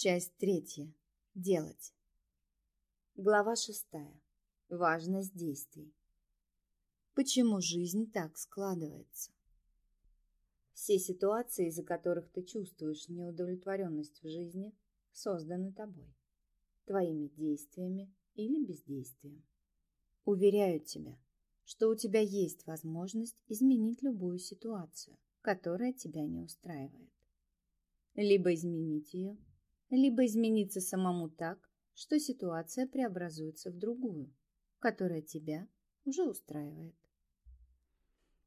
Часть третья. Делать. Глава шестая. Важность действий. Почему жизнь так складывается? Все ситуации, из-за которых ты чувствуешь неудовлетворенность в жизни, созданы тобой, твоими действиями или бездействием. Уверяю тебя, что у тебя есть возможность изменить любую ситуацию, которая тебя не устраивает. Либо изменить ее, либо измениться самому так, что ситуация преобразуется в другую, которая тебя уже устраивает.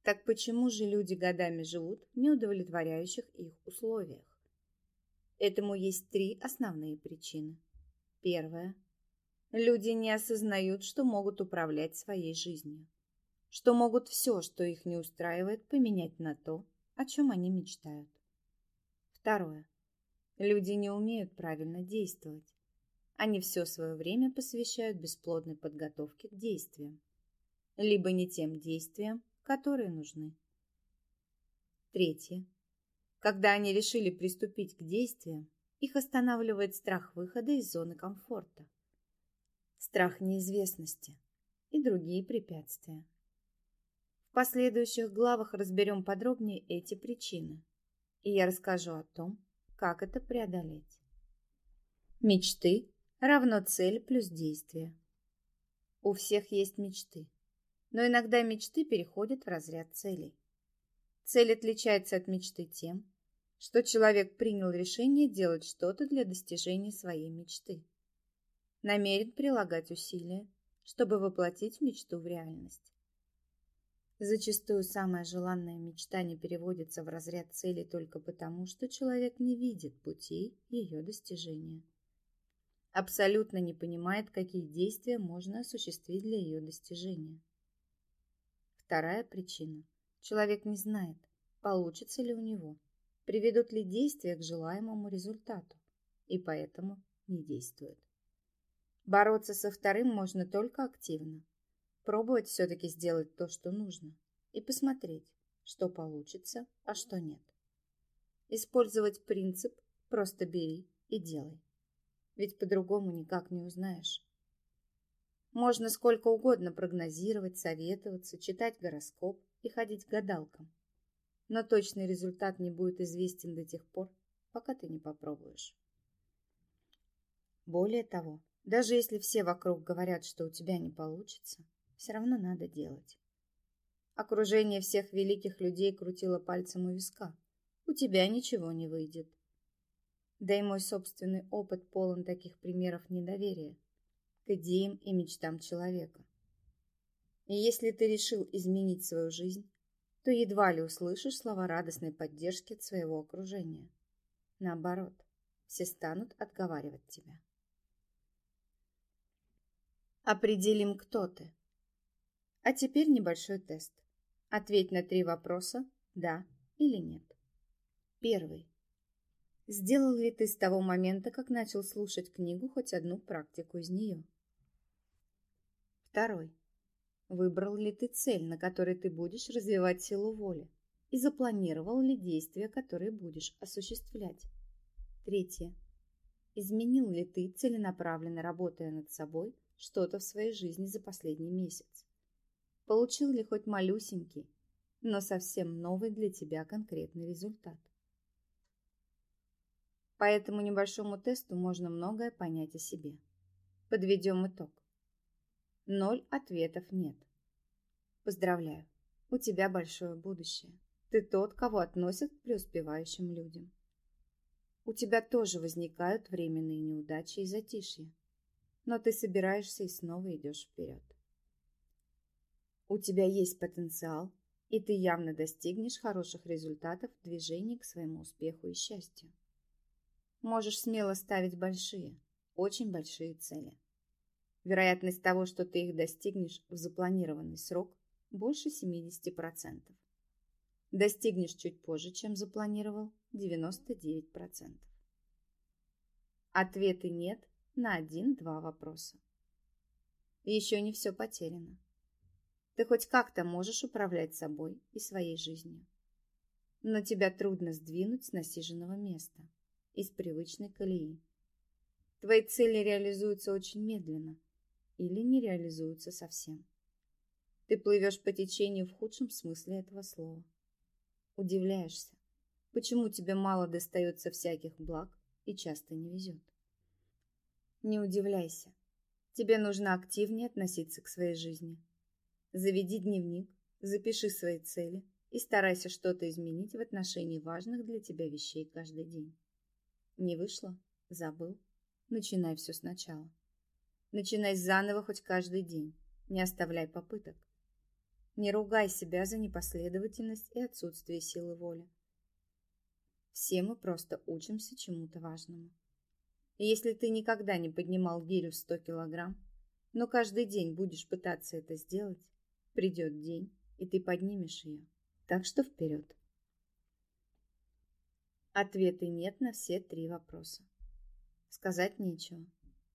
Так почему же люди годами живут в неудовлетворяющих их условиях? Этому есть три основные причины. Первая. Люди не осознают, что могут управлять своей жизнью, что могут все, что их не устраивает, поменять на то, о чем они мечтают. Второе. Люди не умеют правильно действовать. Они все свое время посвящают бесплодной подготовке к действиям, либо не тем действиям, которые нужны. Третье. Когда они решили приступить к действиям, их останавливает страх выхода из зоны комфорта, страх неизвестности и другие препятствия. В последующих главах разберем подробнее эти причины, и я расскажу о том, как это преодолеть. Мечты равно цель плюс действие. У всех есть мечты, но иногда мечты переходят в разряд целей. Цель отличается от мечты тем, что человек принял решение делать что-то для достижения своей мечты. Намерен прилагать усилия, чтобы воплотить мечту в реальность. Зачастую самая желанная мечта не переводится в разряд цели только потому, что человек не видит путей ее достижения. Абсолютно не понимает, какие действия можно осуществить для ее достижения. Вторая причина. Человек не знает, получится ли у него, приведут ли действия к желаемому результату, и поэтому не действует. Бороться со вторым можно только активно, Пробовать все-таки сделать то, что нужно, и посмотреть, что получится, а что нет. Использовать принцип «просто бери и делай». Ведь по-другому никак не узнаешь. Можно сколько угодно прогнозировать, советоваться, читать гороскоп и ходить к гадалкам. Но точный результат не будет известен до тех пор, пока ты не попробуешь. Более того, даже если все вокруг говорят, что у тебя не получится, все равно надо делать. Окружение всех великих людей крутило пальцем у виска. У тебя ничего не выйдет. Да и мой собственный опыт полон таких примеров недоверия к идеям и мечтам человека. И если ты решил изменить свою жизнь, то едва ли услышишь слова радостной поддержки от своего окружения. Наоборот, все станут отговаривать тебя. Определим, кто ты. А теперь небольшой тест. Ответь на три вопроса «да» или «нет». Первый. Сделал ли ты с того момента, как начал слушать книгу, хоть одну практику из нее? Второй. Выбрал ли ты цель, на которой ты будешь развивать силу воли? И запланировал ли действия, которые будешь осуществлять? Третье. Изменил ли ты, целенаправленно работая над собой, что-то в своей жизни за последний месяц? Получил ли хоть малюсенький, но совсем новый для тебя конкретный результат. По этому небольшому тесту можно многое понять о себе. Подведем итог. Ноль ответов нет. Поздравляю, у тебя большое будущее. Ты тот, кого относят к преуспевающим людям. У тебя тоже возникают временные неудачи и затишья, но ты собираешься и снова идешь вперед. У тебя есть потенциал, и ты явно достигнешь хороших результатов в движении к своему успеху и счастью. Можешь смело ставить большие, очень большие цели. Вероятность того, что ты их достигнешь в запланированный срок, больше 70%. Достигнешь чуть позже, чем запланировал, 99%. Ответы нет на один-два вопроса. Еще не все потеряно. Ты хоть как-то можешь управлять собой и своей жизнью. Но тебя трудно сдвинуть с насиженного места, из привычной колеи, Твои цели реализуются очень медленно или не реализуются совсем. Ты плывешь по течению в худшем смысле этого слова. Удивляешься, почему тебе мало достается всяких благ и часто не везет. Не удивляйся. Тебе нужно активнее относиться к своей жизни. Заведи дневник, запиши свои цели и старайся что-то изменить в отношении важных для тебя вещей каждый день. Не вышло? Забыл? Начинай все сначала. Начинай заново хоть каждый день. Не оставляй попыток. Не ругай себя за непоследовательность и отсутствие силы воли. Все мы просто учимся чему-то важному. И если ты никогда не поднимал гирю в 100 килограмм, но каждый день будешь пытаться это сделать, придет день, и ты поднимешь ее. Так что вперед. Ответы нет на все три вопроса. Сказать нечего.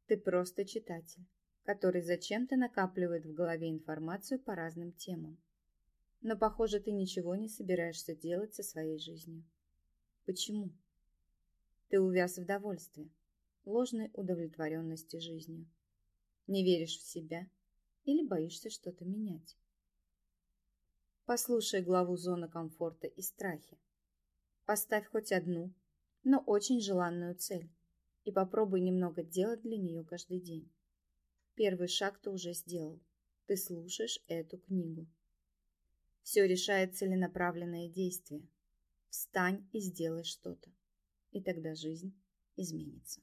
Ты просто читатель, который зачем-то накапливает в голове информацию по разным темам. Но, похоже, ты ничего не собираешься делать со своей жизнью. Почему? Ты увяз в довольстве, ложной удовлетворенности жизнью. Не веришь в себя или боишься что-то менять. Послушай главу «Зона комфорта и страхи». Поставь хоть одну, но очень желанную цель и попробуй немного делать для нее каждый день. Первый шаг ты уже сделал. Ты слушаешь эту книгу. Все решает целенаправленное действие. Встань и сделай что-то. И тогда жизнь изменится.